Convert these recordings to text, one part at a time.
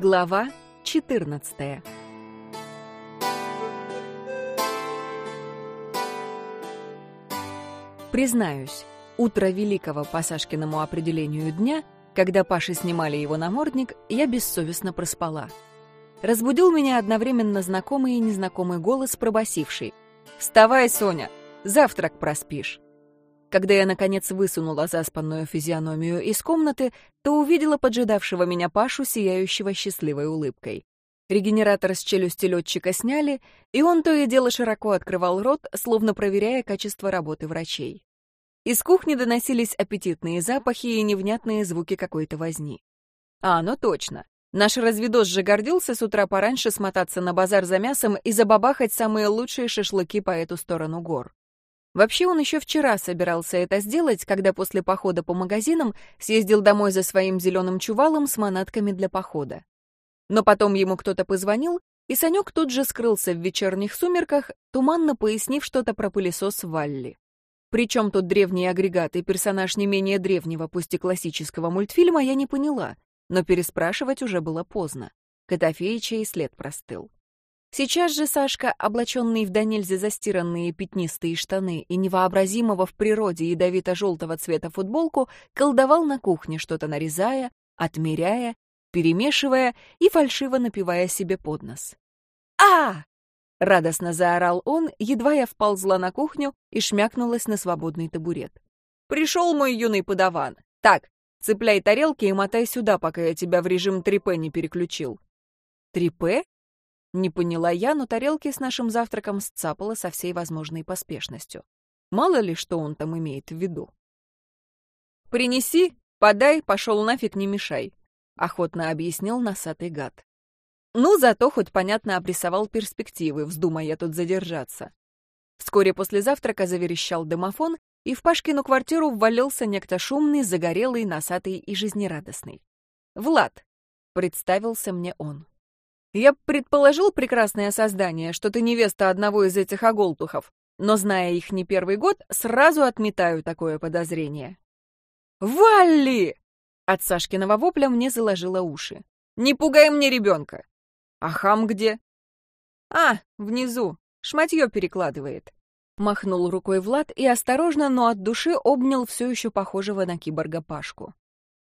Глава 14 Признаюсь, утро великого по Сашкиному определению дня, когда Паши снимали его намордник, я бессовестно проспала. Разбудил меня одновременно знакомый и незнакомый голос, пробасивший. «Вставай, Соня, завтрак проспишь». Когда я, наконец, высунула заспанную физиономию из комнаты, то увидела поджидавшего меня Пашу, сияющего счастливой улыбкой. Регенератор с челюсти летчика сняли, и он то и дело широко открывал рот, словно проверяя качество работы врачей. Из кухни доносились аппетитные запахи и невнятные звуки какой-то возни. А, ну точно. Наш разведос же гордился с утра пораньше смотаться на базар за мясом и забабахать самые лучшие шашлыки по эту сторону гор. Вообще он еще вчера собирался это сделать, когда после похода по магазинам съездил домой за своим зеленым чувалом с манатками для похода. Но потом ему кто-то позвонил, и Санек тут же скрылся в вечерних сумерках, туманно пояснив что-то про пылесос Валли. Причем тут древний агрегат и персонаж не менее древнего, пусть и классического мультфильма, я не поняла, но переспрашивать уже было поздно. Котофеича и след простыл. Сейчас же Сашка, облаченный в до нельзя застиранные пятнистые штаны и невообразимого в природе ядовито-желтого цвета футболку, колдовал на кухне, что-то нарезая, отмеряя, перемешивая и фальшиво напевая себе под нос. а радостно заорал он, едва я вползла на кухню и шмякнулась на свободный табурет. «Пришел мой юный падаван. Так, цепляй тарелки и мотай сюда, пока я тебя в режим 3П не переключил». «3П?» Не поняла я, но тарелки с нашим завтраком сцапала со всей возможной поспешностью. Мало ли, что он там имеет в виду. «Принеси, подай, пошел нафиг, не мешай», — охотно объяснил носатый гад. Ну, зато хоть понятно обрисовал перспективы, вздумая тут задержаться. Вскоре после завтрака заверещал домофон, и в Пашкину квартиру ввалился некто шумный, загорелый, носатый и жизнерадостный. «Влад», — представился мне он. Я предположил, прекрасное создание, что ты невеста одного из этих оголтухов, но, зная их не первый год, сразу отметаю такое подозрение. «Валли!» От Сашкиного вопля мне заложило уши. «Не пугай мне ребенка!» «А хам где?» «А, внизу. Шматье перекладывает». Махнул рукой Влад и осторожно, но от души обнял все еще похожего на киборга Пашку.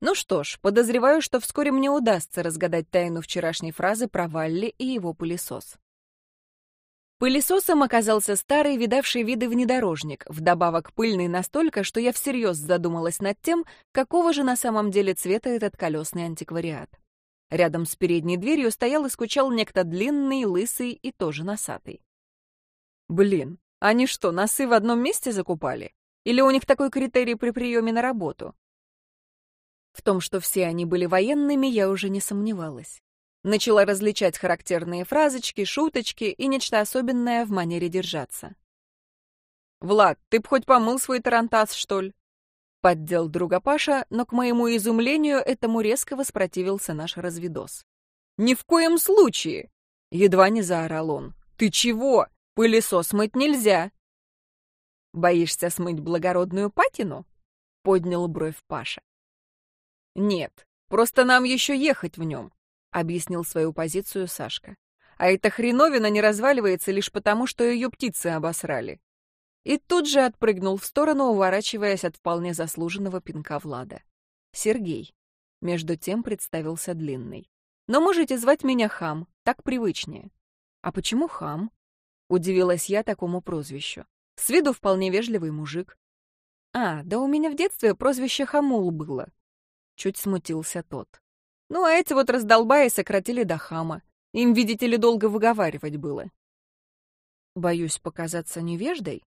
Ну что ж, подозреваю, что вскоре мне удастся разгадать тайну вчерашней фразы про Валли и его пылесос. Пылесосом оказался старый, видавший виды внедорожник, вдобавок пыльный настолько, что я всерьез задумалась над тем, какого же на самом деле цвета этот колесный антиквариат. Рядом с передней дверью стоял и скучал некто длинный, лысый и тоже носатый. Блин, они что, носы в одном месте закупали? Или у них такой критерий при приеме на работу? В том, что все они были военными, я уже не сомневалась. Начала различать характерные фразочки, шуточки и нечто особенное в манере держаться. «Влад, ты б хоть помыл свой тарантас, что ли?» Поддел друга Паша, но, к моему изумлению, этому резко воспротивился наш разведос. «Ни в коем случае!» Едва не заорал он. «Ты чего? Пылесос мыть нельзя!» «Боишься смыть благородную патину?» Поднял бровь Паша. «Нет, просто нам еще ехать в нем», — объяснил свою позицию Сашка. «А эта хреновина не разваливается лишь потому, что ее птицы обосрали». И тут же отпрыгнул в сторону, уворачиваясь от вполне заслуженного пинка Влада. «Сергей». Между тем представился Длинный. «Но можете звать меня Хам, так привычнее». «А почему Хам?» — удивилась я такому прозвищу. «С виду вполне вежливый мужик». «А, да у меня в детстве прозвище Хамул было», Чуть смутился тот. Ну, а эти вот раздолбаи сократили до хама. Им, видите ли, долго выговаривать было. Боюсь показаться невеждой,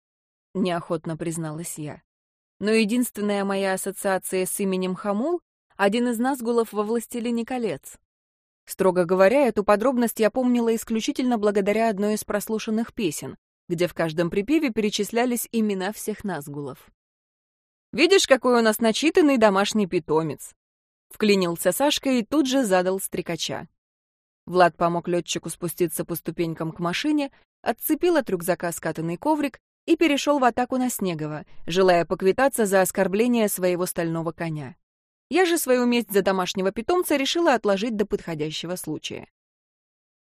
неохотно призналась я. Но единственная моя ассоциация с именем Хамул — один из назгулов во «Властелине колец». Строго говоря, эту подробность я помнила исключительно благодаря одной из прослушанных песен, где в каждом припеве перечислялись имена всех назгулов. «Видишь, какой у нас начитанный домашний питомец!» Вклинился Сашка и тут же задал стрекача. Влад помог летчику спуститься по ступенькам к машине, отцепил от рюкзака скатанный коврик и перешел в атаку на Снегова, желая поквитаться за оскорбление своего стального коня. Я же свою месть за домашнего питомца решила отложить до подходящего случая.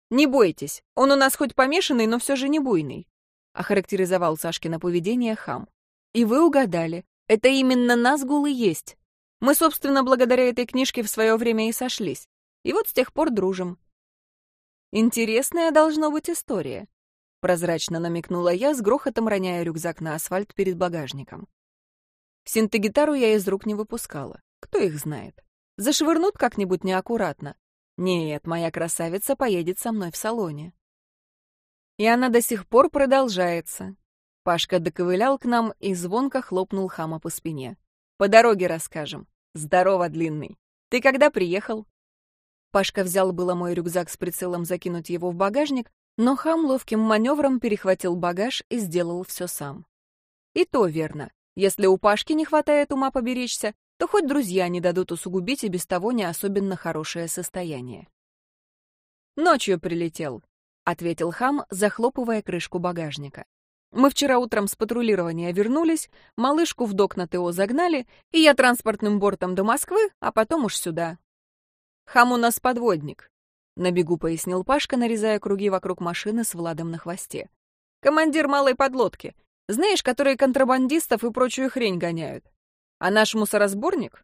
«Не бойтесь, он у нас хоть помешанный, но все же не буйный», — охарактеризовал Сашкино поведение хам. «И вы угадали, это именно Назгул и есть. Мы, собственно, благодаря этой книжке в свое время и сошлись. И вот с тех пор дружим. Интересная должно быть история. Прозрачно намекнула я, с грохотом роняя рюкзак на асфальт перед багажником. Синтегитару я из рук не выпускала. Кто их знает? Зашвырнут как-нибудь неаккуратно. Нет, моя красавица поедет со мной в салоне. И она до сих пор продолжается. Пашка доковылял к нам и звонко хлопнул хама по спине. По дороге расскажем. Здорово, длинный. Ты когда приехал? Пашка взял было мой рюкзак с прицелом закинуть его в багажник, но хам ловким маневром перехватил багаж и сделал все сам. И то верно. Если у Пашки не хватает ума поберечься, то хоть друзья не дадут усугубить и без того не особенно хорошее состояние. «Ночью прилетел», — ответил хам, захлопывая крышку багажника. Мы вчера утром с патрулирования вернулись, малышку в док на ТО загнали, и я транспортным бортом до Москвы, а потом уж сюда. Хам у нас подводник, — на бегу пояснил Пашка, нарезая круги вокруг машины с Владом на хвосте. Командир малой подлодки. Знаешь, которые контрабандистов и прочую хрень гоняют. А наш мусоросборник?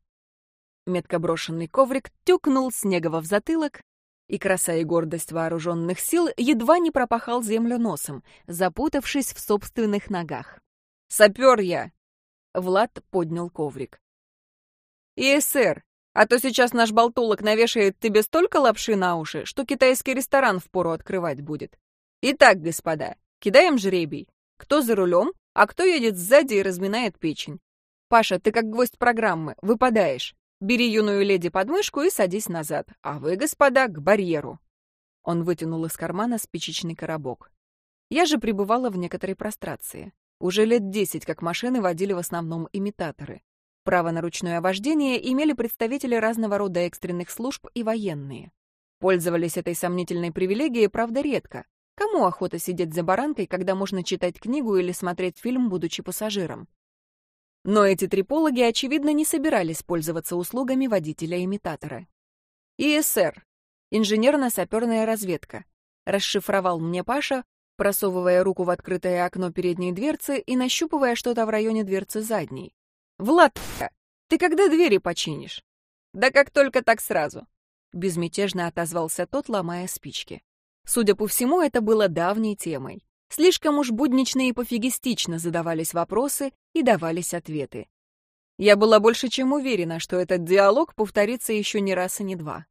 Метко брошенный коврик тюкнул Снегова в затылок, и краса и гордость вооруженных сил едва не пропахал землю носом, запутавшись в собственных ногах. «Сапер я!» Влад поднял коврик. «ИСР, а то сейчас наш болтулок навешает тебе столько лапши на уши, что китайский ресторан впору открывать будет. Итак, господа, кидаем жребий. Кто за рулем, а кто едет сзади и разминает печень. Паша, ты как гвоздь программы, выпадаешь. Бери юную леди под мышку и садись назад, а вы, господа, к барьеру». Он вытянул из кармана спичечный коробок. Я же пребывала в некоторой прострации. Уже лет десять, как машины водили в основном имитаторы. Право на ручное вождение имели представители разного рода экстренных служб и военные. Пользовались этой сомнительной привилегией, правда, редко. Кому охота сидеть за баранкой, когда можно читать книгу или смотреть фильм, будучи пассажиром? Но эти трипологи, очевидно, не собирались пользоваться услугами водителя-имитатора. ИСР. Инженерно-саперная разведка. Расшифровал мне Паша, просовывая руку в открытое окно передней дверцы и нащупывая что-то в районе дверцы задней. «Влад, ты когда двери починишь?» «Да как только так сразу», — безмятежно отозвался тот, ломая спички. Судя по всему, это было давней темой. Слишком уж буднично и пофигистично задавались вопросы и давались ответы. Я была больше чем уверена, что этот диалог повторится еще не раз и не два.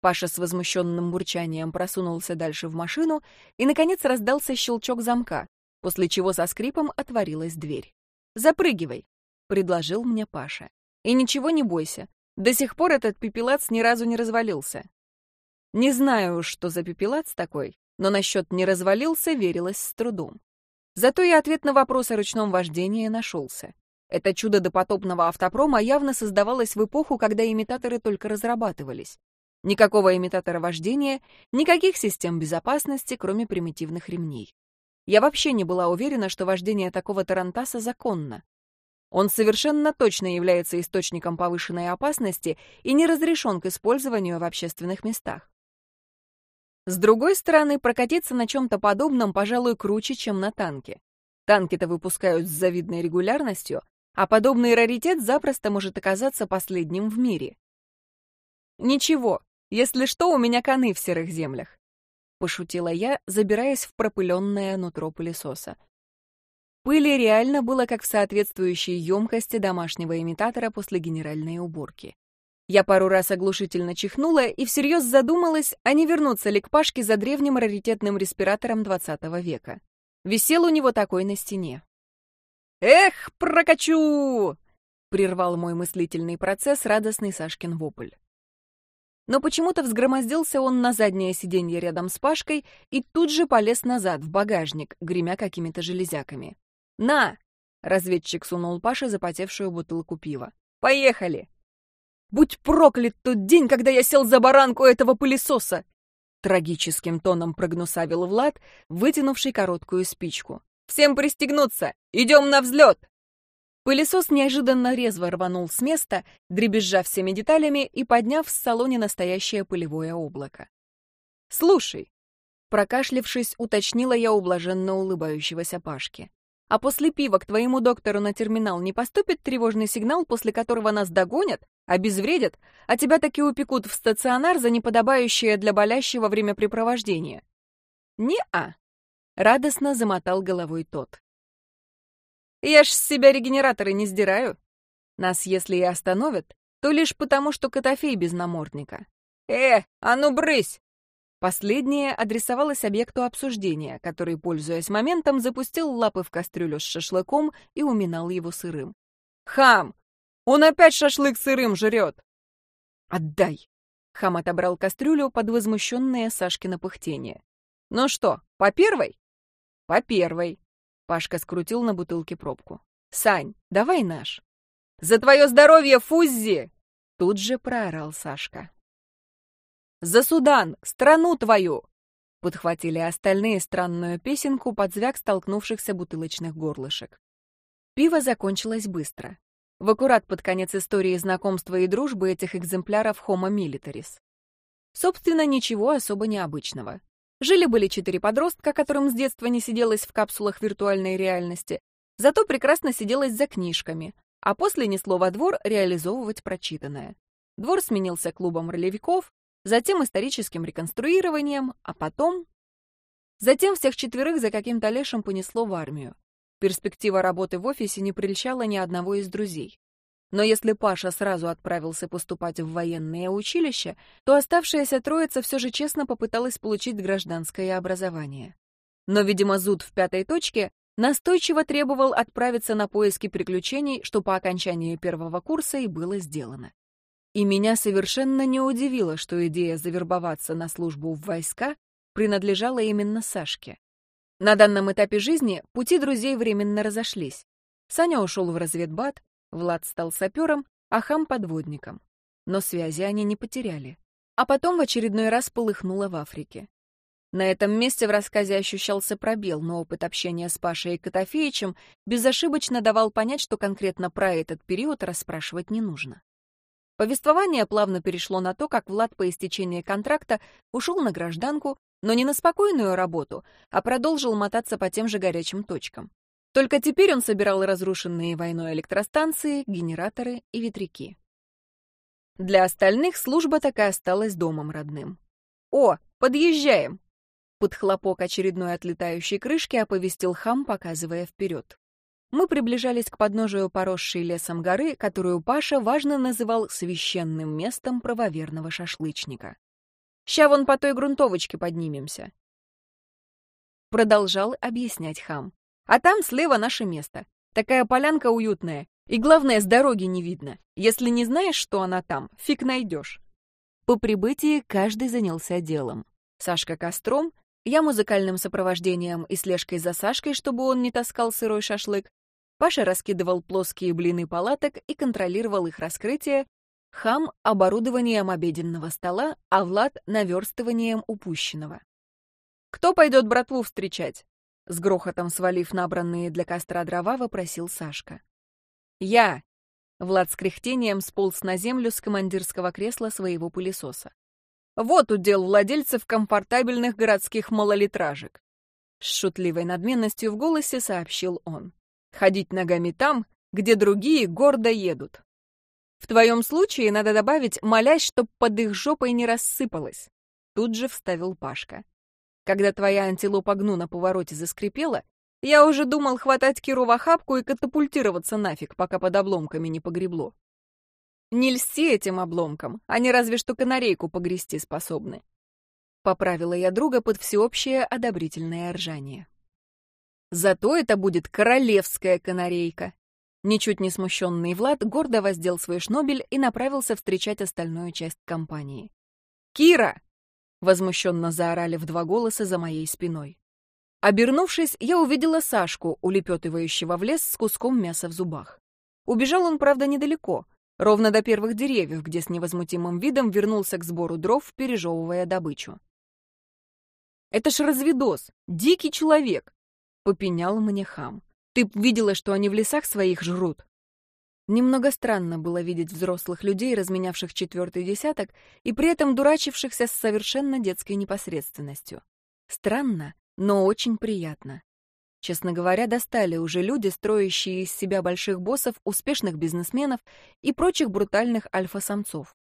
Паша с возмущенным бурчанием просунулся дальше в машину, и, наконец, раздался щелчок замка, после чего со скрипом отворилась дверь. «Запрыгивай», — предложил мне Паша. «И ничего не бойся, до сих пор этот пепелац ни разу не развалился». Не знаю, что за пепелац такой, но насчет «не развалился» верилось с трудом. Зато и ответ на вопрос о ручном вождении нашелся. Это чудо допотопного автопрома явно создавалось в эпоху, когда имитаторы только разрабатывались. Никакого имитатора вождения, никаких систем безопасности, кроме примитивных ремней. Я вообще не была уверена, что вождение такого тарантаса законно. Он совершенно точно является источником повышенной опасности и не разрешен к использованию в общественных местах. С другой стороны, прокатиться на чем-то подобном, пожалуй, круче, чем на танке. Танки-то выпускают с завидной регулярностью, а подобный раритет запросто может оказаться последним в мире. «Ничего, если что, у меня коны в серых землях», — пошутила я, забираясь в пропыленное нутро пылесоса. Пыли реально было как в соответствующей емкости домашнего имитатора после генеральной уборки. Я пару раз оглушительно чихнула и всерьез задумалась, а не вернуться ли к Пашке за древним раритетным респиратором XX века. Висел у него такой на стене. «Эх, прокачу!» — прервал мой мыслительный процесс радостный Сашкин вопль. Но почему-то взгромоздился он на заднее сиденье рядом с Пашкой и тут же полез назад, в багажник, гремя какими-то железяками. «На!» — разведчик сунул Паше запотевшую бутылку пива. «Поехали!» Будь проклят тот день, когда я сел за баранку этого пылесоса!» Трагическим тоном прогнусавил Влад, вытянувший короткую спичку. «Всем пристегнуться! Идем на взлет!» Пылесос неожиданно резво рванул с места, дребезжа всеми деталями и подняв в салоне настоящее пылевое облако. «Слушай», — прокашлившись, уточнила я у блаженно улыбающегося Пашки. «А после пива к твоему доктору на терминал не поступит тревожный сигнал, после которого нас догонят, обезвредят, а тебя таки упекут в стационар за неподобающее для болящего времяпрепровождение?» «Не-а», — радостно замотал головой тот. Я ж с себя регенераторы не сдираю. Нас, если и остановят, то лишь потому, что Котофей без намордника. Э, а ну брысь! Последнее адресовалось объекту обсуждения, который, пользуясь моментом, запустил лапы в кастрюлю с шашлыком и уминал его сырым. «Хам! Он опять шашлык сырым жрет!» «Отдай!» Хам отобрал кастрюлю под возмущенное Сашкино пыхтение. «Ну что, по первой?» «По первой», Пашка скрутил на бутылке пробку. «Сань, давай наш». «За твое здоровье, Фуззи!» Тут же проорал Сашка. «За Судан! Страну твою!» Подхватили остальные странную песенку под звяк столкнувшихся бутылочных горлышек. Пиво закончилось быстро. В аккурат под конец истории знакомства и дружбы этих экземпляров Homo militaris. Собственно, ничего особо необычного. Жили-были четыре подростка, которым с детства не сиделось в капсулах виртуальной реальности, зато прекрасно сиделось за книжками, а после несло во двор реализовывать прочитанное. Двор сменился клубом ролевиков, затем историческим реконструированием, а потом... Затем всех четверых за каким-то лешим понесло в армию. Перспектива работы в офисе не прельщала ни одного из друзей. Но если Паша сразу отправился поступать в военное училище, то оставшаяся троица все же честно попыталась получить гражданское образование. Но, видимо, зуд в пятой точке настойчиво требовал отправиться на поиски приключений, что по окончании первого курса и было сделано. И меня совершенно не удивило, что идея завербоваться на службу в войска принадлежала именно Сашке. На данном этапе жизни пути друзей временно разошлись. Саня ушел в разведбат, Влад стал сапером, а хам — подводником. Но связи они не потеряли. А потом в очередной раз полыхнуло в Африке. На этом месте в рассказе ощущался пробел, но опыт общения с Пашей и Котофеичем безошибочно давал понять, что конкретно про этот период расспрашивать не нужно. Повествование плавно перешло на то, как Влад по истечении контракта ушел на гражданку, но не на спокойную работу, а продолжил мотаться по тем же горячим точкам. Только теперь он собирал разрушенные войной электростанции, генераторы и ветряки. Для остальных служба так и осталась домом родным. «О, подъезжаем!» Под хлопок очередной отлетающей крышки оповестил хам, показывая вперед. Мы приближались к подножию поросшей лесом горы, которую Паша важно называл священным местом правоверного шашлычника. «Ща вон по той грунтовочке поднимемся», — продолжал объяснять хам. А там слева наше место. Такая полянка уютная. И главное, с дороги не видно. Если не знаешь, что она там, фиг найдешь. По прибытии каждый занялся делом. Сашка костром, я музыкальным сопровождением и слежкой за Сашкой, чтобы он не таскал сырой шашлык. Паша раскидывал плоские блины палаток и контролировал их раскрытие, Хам — оборудованием обеденного стола, а Влад — наверстыванием упущенного. «Кто пойдет братву встречать?» С грохотом свалив набранные для костра дрова, вопросил Сашка. «Я!» Влад с кряхтением сполз на землю с командирского кресла своего пылесоса. «Вот удел владельцев комфортабельных городских малолитражек!» С шутливой надменностью в голосе сообщил он. «Ходить ногами там, где другие гордо едут. В твоем случае надо добавить, молясь, чтоб под их жопой не рассыпалось!» Тут же вставил Пашка. Когда твоя антилопа гну на повороте заскрипела, я уже думал хватать Киру в охапку и катапультироваться нафиг, пока под обломками не погребло. Не льсти этим обломкам, они разве что канарейку погрести способны. Поправила я друга под всеобщее одобрительное ржание. Зато это будет королевская канарейка. Ничуть не смущенный Влад гордо воздел свой шнобель и направился встречать остальную часть компании. «Кира, Возмущенно заорали в два голоса за моей спиной. Обернувшись, я увидела Сашку, улепетывающего в лес с куском мяса в зубах. Убежал он, правда, недалеко, ровно до первых деревьев, где с невозмутимым видом вернулся к сбору дров, пережевывая добычу. «Это ж разведос, дикий человек!» — попенял мне хам. «Ты б видела, что они в лесах своих жрут. Немного странно было видеть взрослых людей, разменявших четвертый десяток, и при этом дурачившихся с совершенно детской непосредственностью. Странно, но очень приятно. Честно говоря, достали уже люди, строящие из себя больших боссов, успешных бизнесменов и прочих брутальных альфа-самцов.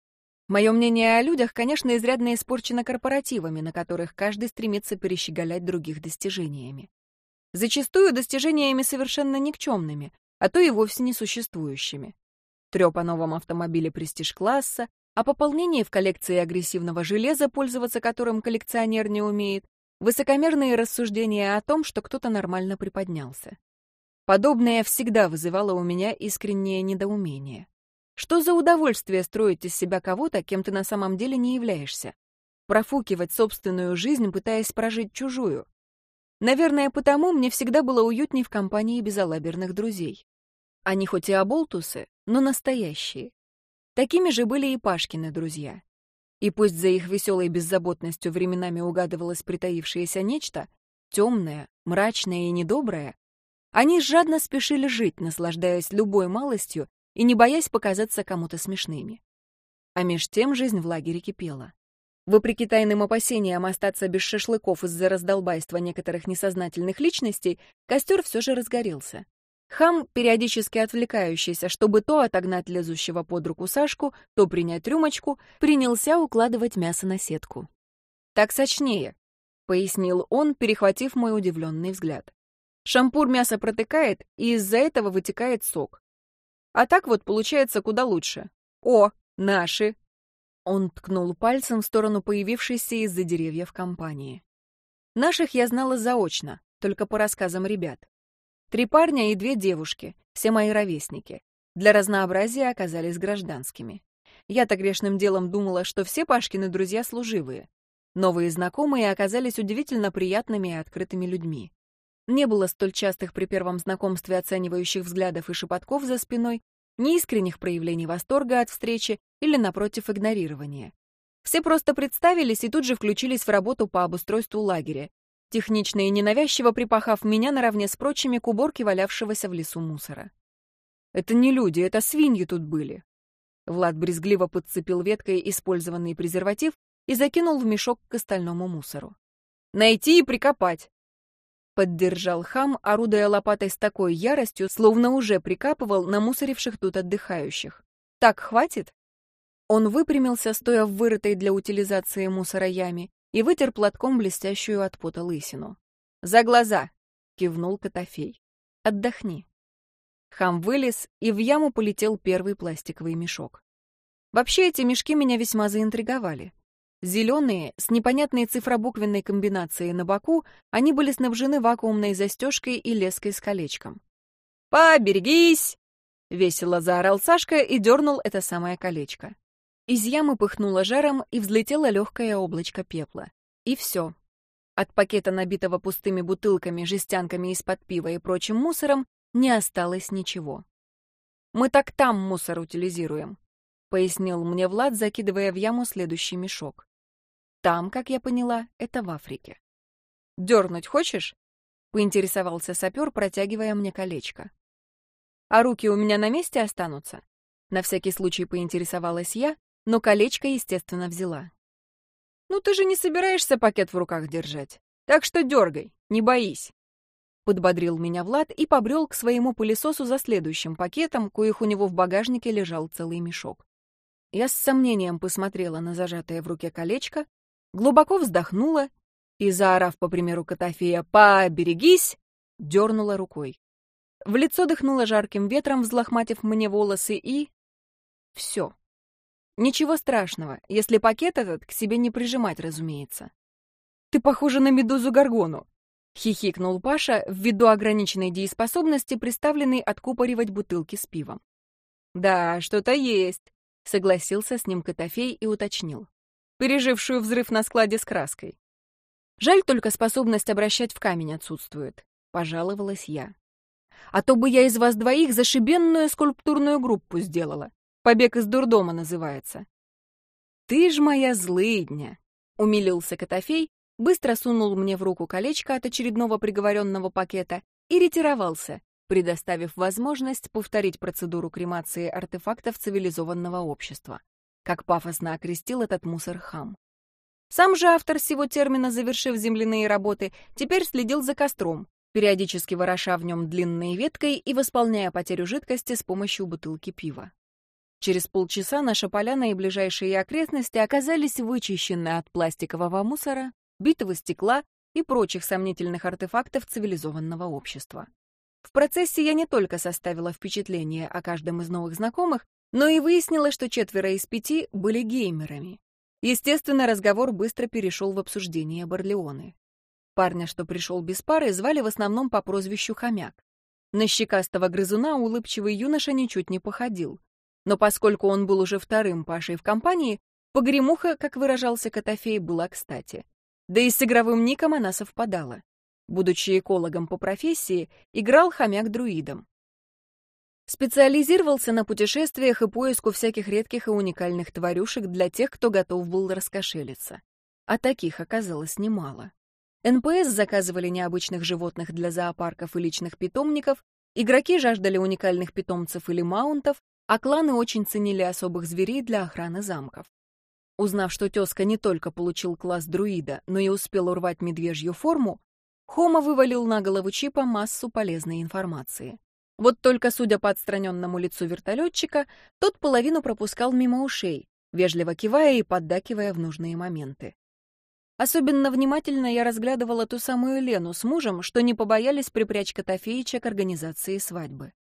Мое мнение о людях, конечно, изрядно испорчено корпоративами, на которых каждый стремится перещеголять других достижениями. Зачастую достижениями совершенно никчемными, а то и вовсе несуществующими. Трёп о новом автомобиле престиж-класса, о пополнении в коллекции агрессивного железа, пользоваться которым коллекционер не умеет, высокомерные рассуждения о том, что кто-то нормально приподнялся. Подобное всегда вызывало у меня искреннее недоумение. Что за удовольствие строить из себя кого-то, кем ты на самом деле не являешься? Профукивать собственную жизнь, пытаясь прожить чужую? Наверное, потому мне всегда было уютней в компании безалаберных друзей. Они хоть и оболтусы, но настоящие. Такими же были и Пашкины друзья. И пусть за их веселой беззаботностью временами угадывалось притаившееся нечто, темное, мрачное и недоброе, они жадно спешили жить, наслаждаясь любой малостью и не боясь показаться кому-то смешными. А меж тем жизнь в лагере кипела. Вопреки тайным опасениям остаться без шашлыков из-за раздолбайства некоторых несознательных личностей, костер все же разгорелся. Хам, периодически отвлекающийся, чтобы то отогнать лезущего под руку Сашку, то принять рюмочку, принялся укладывать мясо на сетку. «Так сочнее», — пояснил он, перехватив мой удивленный взгляд. «Шампур мясо протыкает, и из-за этого вытекает сок. А так вот получается куда лучше. О, наши!» Он ткнул пальцем в сторону появившейся из-за деревьев компании. Наших я знала заочно, только по рассказам ребят. Три парня и две девушки, все мои ровесники. Для разнообразия оказались гражданскими. Я-то грешным делом думала, что все Пашкины друзья служивые. Новые знакомые оказались удивительно приятными и открытыми людьми. Не было столь частых при первом знакомстве оценивающих взглядов и шепотков за спиной, ни искренних проявлений восторга от встречи или, напротив, игнорирования. Все просто представились и тут же включились в работу по обустройству лагеря, технично и ненавязчиво припахав меня наравне с прочими к уборке валявшегося в лесу мусора. «Это не люди, это свиньи тут были». Влад брезгливо подцепил веткой использованный презерватив и закинул в мешок к остальному мусору. «Найти и прикопать!» Поддержал хам, орудуя лопатой с такой яростью, словно уже прикапывал намусоривших тут отдыхающих. «Так хватит?» Он выпрямился, стоя в вырытой для утилизации мусора яме, и вытер платком блестящую от пота лысину. «За глаза!» — кивнул Котофей. «Отдохни». Хам вылез, и в яму полетел первый пластиковый мешок. Вообще эти мешки меня весьма заинтриговали. Зеленые, с непонятной цифробуквенной комбинацией на боку, они были снабжены вакуумной застежкой и леской с колечком. «Поберегись!» — весело заорал Сашка и дернул это самое колечко. Из ямы пыхнуло жаром и взлетело легкое облачко пепла. И все. От пакета, набитого пустыми бутылками, жестянками из-под пива и прочим мусором, не осталось ничего. «Мы так там мусор утилизируем», — пояснил мне Влад, закидывая в яму следующий мешок. «Там, как я поняла, это в Африке». «Дернуть хочешь?» — поинтересовался сапер, протягивая мне колечко. «А руки у меня на месте останутся?» На всякий случай поинтересовалась я, но колечко, естественно, взяла. «Ну ты же не собираешься пакет в руках держать, так что дергай, не боись!» Подбодрил меня Влад и побрел к своему пылесосу за следующим пакетом, коих у него в багажнике лежал целый мешок. Я с сомнением посмотрела на зажатое в руке колечко, глубоко вздохнула и, заорав по примеру Котофея «Поберегись!», дернула рукой. В лицо дыхнуло жарким ветром, взлохматив мне волосы, и... Все. Ничего страшного, если пакет этот к себе не прижимать, разумеется. «Ты похожа на медузу Гаргону», — хихикнул Паша ввиду ограниченной дееспособности, приставленной откупоривать бутылки с пивом. «Да, что-то есть», — согласился с ним Котофей и уточнил. «Пережившую взрыв на складе с краской». «Жаль, только способность обращать в камень отсутствует», — пожаловалась я. «А то бы я из вас двоих зашибенную скульптурную группу сделала. Побег из дурдома называется. Ты ж моя злыдня, умилился Котофей, быстро сунул мне в руку колечко от очередного приговоренного пакета и ретировался, предоставив возможность повторить процедуру кремации артефактов цивилизованного общества, как пафосно окрестил этот мусор хам. Сам же автор всего термина, завершив земляные работы, теперь следил за костром, периодически вороша в нем длинной веткой и восполняя потерю жидкости с помощью бутылки пива. Через полчаса наша поляна и ближайшие окрестности оказались вычищены от пластикового мусора, битого стекла и прочих сомнительных артефактов цивилизованного общества. В процессе я не только составила впечатление о каждом из новых знакомых, но и выяснила, что четверо из пяти были геймерами. Естественно, разговор быстро перешел в обсуждение Барлеоны. Парня, что пришел без пары, звали в основном по прозвищу Хомяк. На щекастого грызуна улыбчивый юноша ничуть не походил. Но поскольку он был уже вторым Пашей в компании, погремуха, как выражался Котофей, была кстати. Да и с игровым ником она совпадала. Будучи экологом по профессии, играл хомяк друидом. Специализировался на путешествиях и поиску всяких редких и уникальных тварюшек для тех, кто готов был раскошелиться. А таких оказалось немало. НПС заказывали необычных животных для зоопарков и личных питомников, игроки жаждали уникальных питомцев или маунтов, а кланы очень ценили особых зверей для охраны замков. Узнав, что тезка не только получил класс друида, но и успел урвать медвежью форму, Хома вывалил на голову Чипа массу полезной информации. Вот только, судя по отстраненному лицу вертолетчика, тот половину пропускал мимо ушей, вежливо кивая и поддакивая в нужные моменты. Особенно внимательно я разглядывала ту самую Лену с мужем, что не побоялись припрячь Котофеича к организации свадьбы.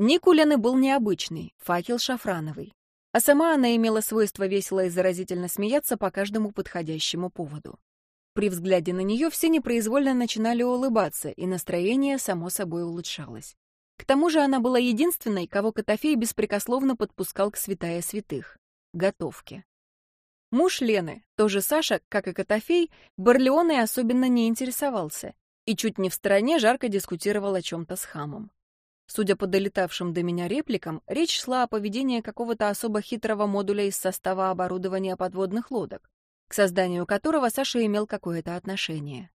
Ник у Лены был необычный, факел шафрановый а сама она имела свойство весело и заразительно смеяться по каждому подходящему поводу. При взгляде на нее все непроизвольно начинали улыбаться, и настроение само собой улучшалось. К тому же она была единственной, кого Котофей беспрекословно подпускал к святая святых — готовке. Муж Лены, тоже Саша, как и Котофей, Барлеоной особенно не интересовался и чуть не в стороне жарко дискутировал о чем-то с хамом. Судя по долетавшим до меня репликам, речь шла о поведении какого-то особо хитрого модуля из состава оборудования подводных лодок, к созданию которого Саша имел какое-то отношение.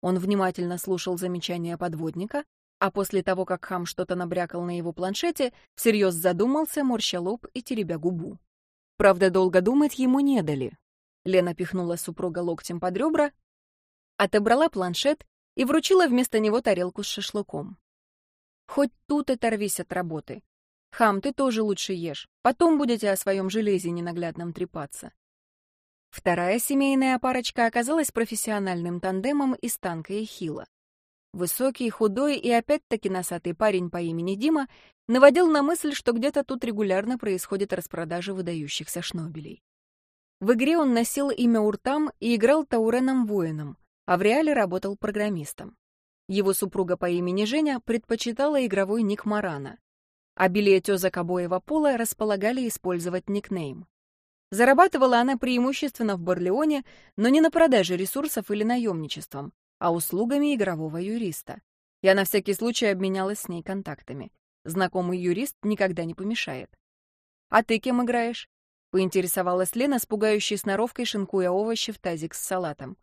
Он внимательно слушал замечания подводника, а после того, как хам что-то набрякал на его планшете, всерьез задумался, морща лоб и теребя губу. Правда, долго думать ему не дали. Лена пихнула супруга локтем под ребра, отобрала планшет и вручила вместо него тарелку с шашлыком. Хоть тут оторвись от работы. Хам, ты тоже лучше ешь. Потом будете о своем железе ненаглядном трепаться. Вторая семейная парочка оказалась профессиональным тандемом из танка и хила. Высокий, худой и опять-таки носатый парень по имени Дима наводил на мысль, что где-то тут регулярно происходит распродажа выдающихся шнобелей. В игре он носил имя Уртам и играл Тауреном-воином, а в реале работал программистом. Его супруга по имени Женя предпочитала игровой ник Марана. Обилие тезок обоего пола располагали использовать никнейм. Зарабатывала она преимущественно в Барлеоне, но не на продаже ресурсов или наемничеством, а услугами игрового юриста. Я на всякий случай обменялась с ней контактами. Знакомый юрист никогда не помешает. «А ты кем играешь?» — поинтересовалась Лена с пугающей сноровкой, шинкуя овощи в тазик с салатом.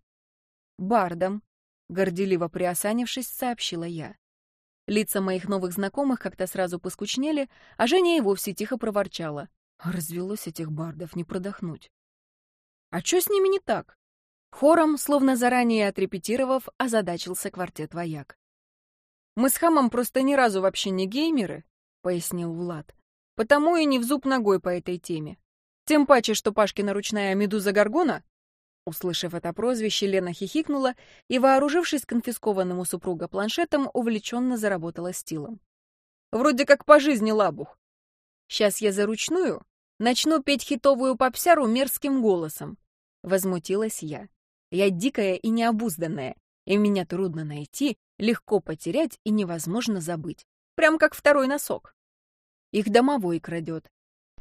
«Бардом», горделиво приосанившись, сообщила я. Лица моих новых знакомых как-то сразу поскучнели, а Женя и вовсе тихо проворчала. Развелось этих бардов не продохнуть. А что с ними не так? Хором, словно заранее отрепетировав, озадачился квартет вояк. «Мы с Хамом просто ни разу вообще не геймеры», — пояснил Влад. «Потому и не в зуб ногой по этой теме. Тем паче, что Пашкина ручная медуза Гаргона Услышав это прозвище, Лена хихикнула и, вооружившись конфискованным у супруга планшетом, увлеченно заработала стилом. «Вроде как по жизни лабух. Сейчас я заручную начну петь хитовую попсяру мерзким голосом», — возмутилась я. «Я дикая и необузданная, и меня трудно найти, легко потерять и невозможно забыть. Прям как второй носок. Их домовой крадет,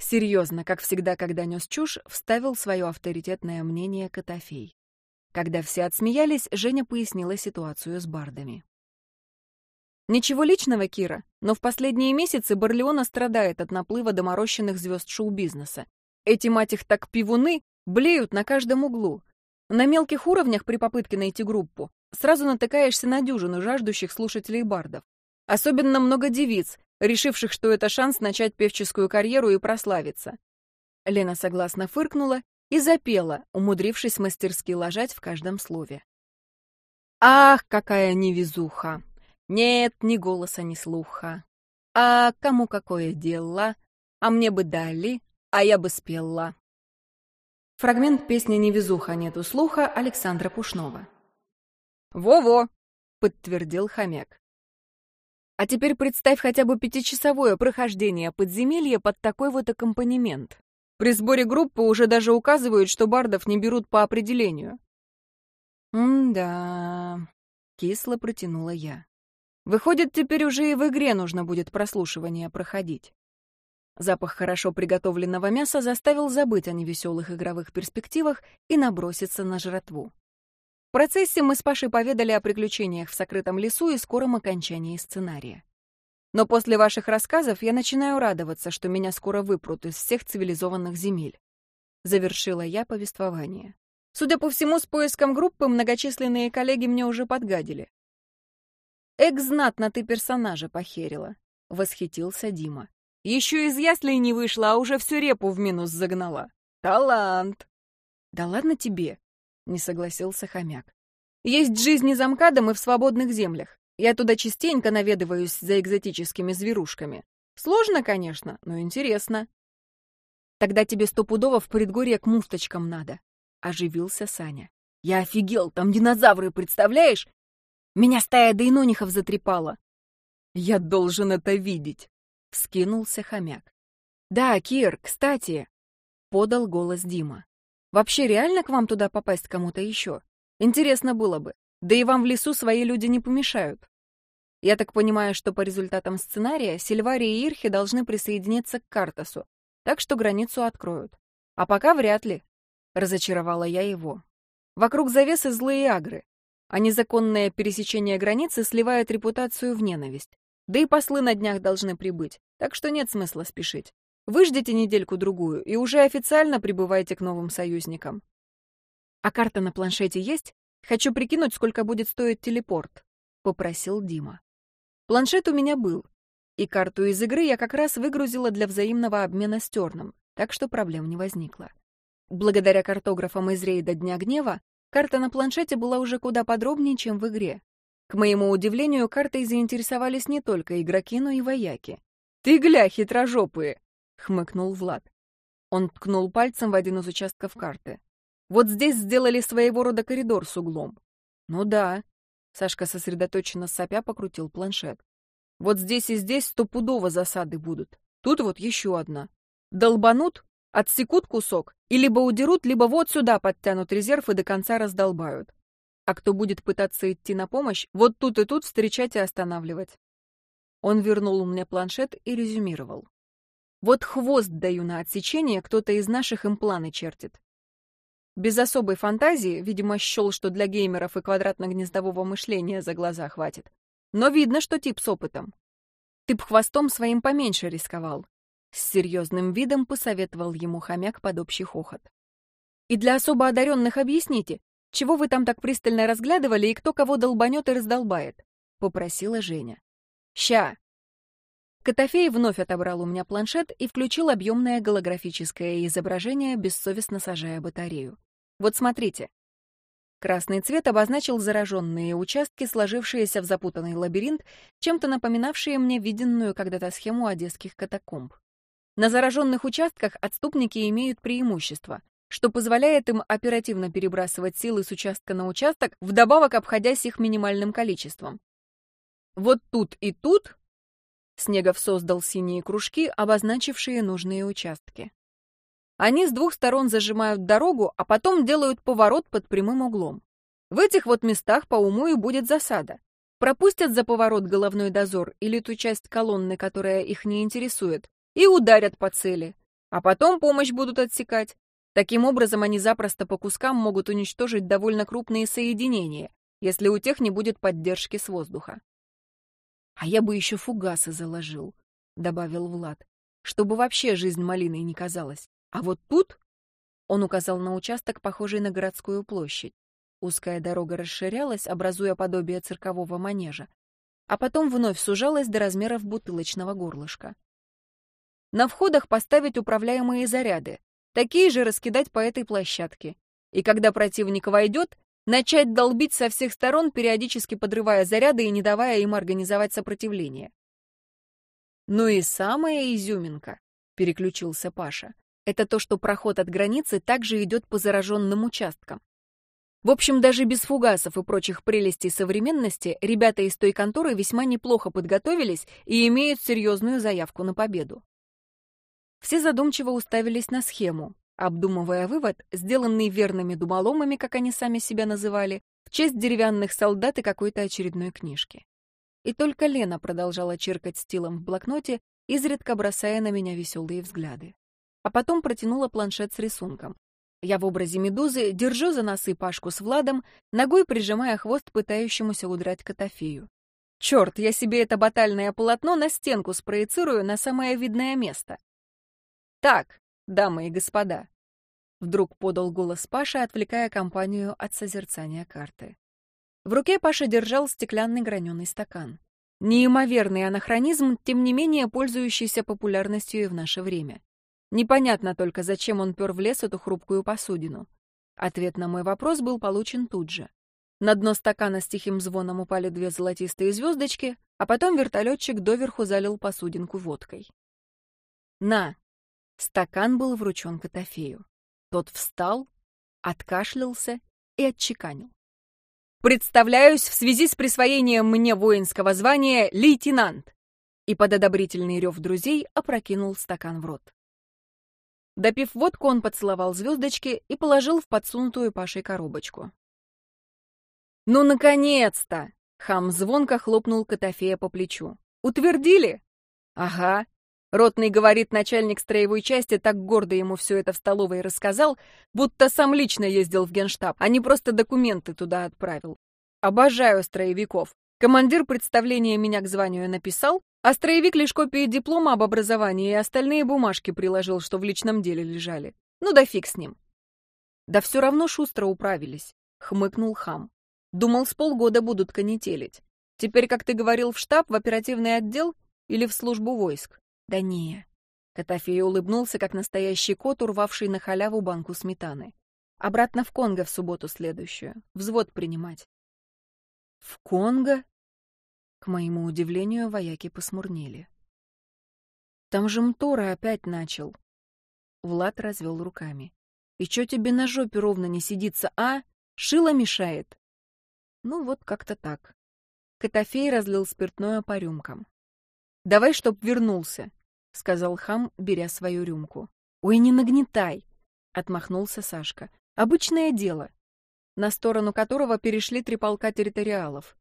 Серьезно, как всегда, когда нес чушь, вставил свое авторитетное мнение Котофей. Когда все отсмеялись, Женя пояснила ситуацию с бардами. Ничего личного, Кира, но в последние месяцы Барлеона страдает от наплыва доморощенных звезд шоу-бизнеса. Эти, мать их, так пивуны, блеют на каждом углу. На мелких уровнях при попытке найти группу сразу натыкаешься на дюжину жаждущих слушателей бардов. Особенно много девиц, решивших, что это шанс начать певческую карьеру и прославиться. Лена согласно фыркнула и запела, умудрившись мастерски ложать в каждом слове. «Ах, какая невезуха! Нет ни голоса, ни слуха! А кому какое дело? А мне бы дали, а я бы спела!» Фрагмент песни «Невезуха, нету слуха» Александра Пушнова. «Во-во!» — подтвердил хомяк. А теперь представь хотя бы пятичасовое прохождение подземелья под такой вот аккомпанемент. При сборе группы уже даже указывают, что бардов не берут по определению. «М-да...» — кисло протянула я. «Выходит, теперь уже и в игре нужно будет прослушивание проходить». Запах хорошо приготовленного мяса заставил забыть о невеселых игровых перспективах и наброситься на жратву. В процессе мы с Пашей поведали о приключениях в сокрытом лесу и скором окончании сценария. Но после ваших рассказов я начинаю радоваться, что меня скоро выпрут из всех цивилизованных земель. Завершила я повествование. Судя по всему, с поиском группы многочисленные коллеги мне уже подгадили. «Эк, знатно ты персонажа похерила», — восхитился Дима. «Еще из яслей не вышла, а уже всю репу в минус загнала. Талант!» «Да ладно тебе!» Не согласился хомяк. Есть жизни за МКАДом и в свободных землях. Я туда частенько наведываюсь за экзотическими зверушками. Сложно, конечно, но интересно. Тогда тебе стопудово в предгорье к муфточкам надо. Оживился Саня. Я офигел, там динозавры, представляешь? Меня стая дейнонихов затрепала. Я должен это видеть. Вскинулся хомяк. Да, Кир, кстати, подал голос Дима. Вообще реально к вам туда попасть кому-то еще? Интересно было бы. Да и вам в лесу свои люди не помешают. Я так понимаю, что по результатам сценария Сильвария и Ирхи должны присоединиться к Картасу, так что границу откроют. А пока вряд ли. Разочаровала я его. Вокруг завесы злые агры, а незаконное пересечение границы сливает репутацию в ненависть. Да и послы на днях должны прибыть, так что нет смысла спешить. Выждите недельку-другую и уже официально прибывайте к новым союзникам. А карта на планшете есть? Хочу прикинуть, сколько будет стоить телепорт, — попросил Дима. Планшет у меня был, и карту из игры я как раз выгрузила для взаимного обмена с Терном, так что проблем не возникло. Благодаря картографам из рейда Дня Гнева, карта на планшете была уже куда подробнее, чем в игре. К моему удивлению, картой заинтересовались не только игроки, но и вояки. «Ты гля, хитрожопые!» — хмыкнул Влад. Он ткнул пальцем в один из участков карты. «Вот здесь сделали своего рода коридор с углом». «Ну да». Сашка сосредоточенно сопя покрутил планшет. «Вот здесь и здесь стопудово засады будут. Тут вот еще одна. Долбанут, отсекут кусок, и либо удерут, либо вот сюда подтянут резерв и до конца раздолбают. А кто будет пытаться идти на помощь, вот тут и тут встречать и останавливать». Он вернул мне планшет и резюмировал. Вот хвост даю на отсечение, кто-то из наших им планы чертит. Без особой фантазии, видимо, счел, что для геймеров и квадратно-гнездового мышления за глаза хватит. Но видно, что тип с опытом. Ты б хвостом своим поменьше рисковал. С серьезным видом посоветовал ему хомяк под общий хохот. И для особо одаренных объясните, чего вы там так пристально разглядывали и кто кого долбанет и раздолбает? Попросила Женя. Ща, Котофей вновь отобрал у меня планшет и включил объемное голографическое изображение, бессовестно сажая батарею. Вот смотрите. Красный цвет обозначил зараженные участки, сложившиеся в запутанный лабиринт, чем-то напоминавшие мне виденную когда-то схему одесских катакомб. На зараженных участках отступники имеют преимущество, что позволяет им оперативно перебрасывать силы с участка на участок, вдобавок обходясь их минимальным количеством. Вот тут и тут Снегов создал синие кружки, обозначившие нужные участки. Они с двух сторон зажимают дорогу, а потом делают поворот под прямым углом. В этих вот местах по уму и будет засада. Пропустят за поворот головной дозор или ту часть колонны, которая их не интересует, и ударят по цели. А потом помощь будут отсекать. Таким образом, они запросто по кускам могут уничтожить довольно крупные соединения, если у тех не будет поддержки с воздуха. А я бы еще фугасы заложил, — добавил Влад, — чтобы вообще жизнь малиной не казалась. А вот тут... Он указал на участок, похожий на городскую площадь. Узкая дорога расширялась, образуя подобие циркового манежа. а потом вновь сужалась до размеров бутылочного горлышка. На входах поставить управляемые заряды, такие же раскидать по этой площадке. И когда противник войдет, начать долбить со всех сторон, периодически подрывая заряды и не давая им организовать сопротивление. «Ну и самая изюминка», — переключился Паша, «это то, что проход от границы также идет по зараженным участкам. В общем, даже без фугасов и прочих прелестей современности ребята из той конторы весьма неплохо подготовились и имеют серьезную заявку на победу. Все задумчиво уставились на схему, обдумывая вывод, сделанный верными думоломами, как они сами себя называли, в честь деревянных солдат и какой-то очередной книжки. И только Лена продолжала черкать стилом в блокноте, изредка бросая на меня веселые взгляды. А потом протянула планшет с рисунком. Я в образе медузы держу за носы Пашку с Владом, ногой прижимая хвост пытающемуся удрать Котофею. Черт, я себе это батальное полотно на стенку спроецирую на самое видное место. Так, дамы и господа. Вдруг подал голос Паша, отвлекая компанию от созерцания карты. В руке Паша держал стеклянный граненый стакан. Неимоверный анахронизм, тем не менее пользующийся популярностью и в наше время. Непонятно только, зачем он пер в лес эту хрупкую посудину. Ответ на мой вопрос был получен тут же. На дно стакана с тихим звоном упали две золотистые звездочки, а потом вертолетчик доверху залил посудинку водкой. «На!» Стакан был вручен Котофею. Тот встал, откашлялся и отчеканил. «Представляюсь в связи с присвоением мне воинского звания лейтенант!» И под одобрительный рев друзей опрокинул стакан в рот. Допив водку, он поцеловал звездочки и положил в подсунутую Пашей коробочку. «Ну, наконец-то!» — хам звонко хлопнул Котофея по плечу. «Утвердили?» «Ага». Ротный говорит, начальник строевой части так гордо ему все это в столовой рассказал, будто сам лично ездил в генштаб, а не просто документы туда отправил. Обожаю строевиков. Командир представления меня к званию написал, а строевик лишь копии диплома об образовании и остальные бумажки приложил, что в личном деле лежали. Ну да фиг с ним. Да все равно шустро управились, хмыкнул хам. Думал, с полгода будут конетелить. Теперь, как ты говорил, в штаб, в оперативный отдел или в службу войск? Да не. Котофей улыбнулся, как настоящий кот, урвавший на халяву банку сметаны. Обратно в Конго в субботу следующую. Взвод принимать. В Конго? К моему удивлению, вояки посмурнели. Там же Мтора опять начал. Влад развел руками. И чё тебе на жопе ровно не сидится, а? Шило мешает. Ну вот как-то так. Котофей разлил спиртное по рюмкам. «Давай, чтоб вернулся», — сказал хам, беря свою рюмку. «Ой, не нагнетай», — отмахнулся Сашка. «Обычное дело», на сторону которого перешли три полка территориалов.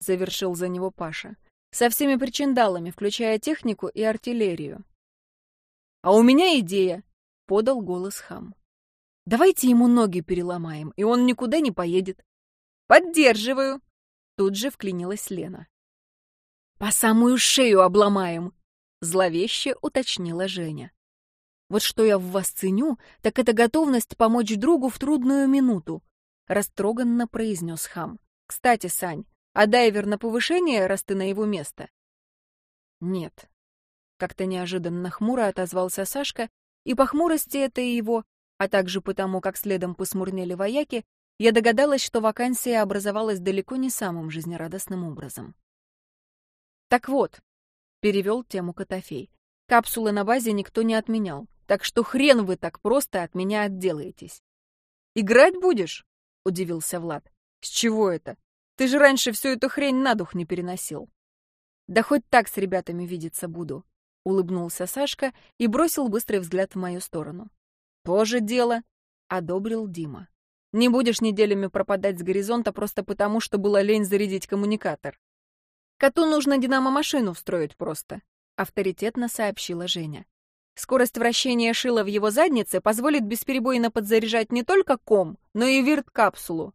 — завершил за него Паша. «Со всеми причиндалами, включая технику и артиллерию». «А у меня идея!» — подал голос хам. «Давайте ему ноги переломаем, и он никуда не поедет». «Поддерживаю!» — тут же вклинилась Лена. «По самую шею обломаем!» — зловеще уточнила Женя. «Вот что я в вас ценю, так это готовность помочь другу в трудную минуту», — растроганно произнес хам. «Кстати, Сань, а дайвер на повышение, раз ты на его место? Нет. Как-то неожиданно хмуро отозвался Сашка, и по хмурости это и его, а также потому, как следом посмурнели вояки, я догадалась, что вакансия образовалась далеко не самым жизнерадостным образом. «Так вот», — перевел тему Котофей, — «капсулы на базе никто не отменял, так что хрен вы так просто от меня отделаетесь». «Играть будешь?» — удивился Влад. «С чего это? Ты же раньше всю эту хрень на дух не переносил. Да хоть так с ребятами видеться буду, улыбнулся Сашка и бросил быстрый взгляд в мою сторону. Тоже дело, одобрил Дима. Не будешь неделями пропадать с горизонта просто потому, что было лень зарядить коммуникатор. Коту нужно динамо-машину встроить просто, авторитетно сообщила Женя. Скорость вращения шила в его заднице позволит бесперебойно подзаряжать не только ком, но и вирт-капсулу.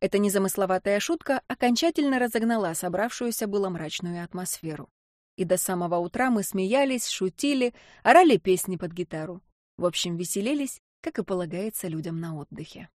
Эта незамысловатая шутка окончательно разогнала собравшуюся было мрачную атмосферу. И до самого утра мы смеялись, шутили, орали песни под гитару. В общем, веселились, как и полагается людям на отдыхе.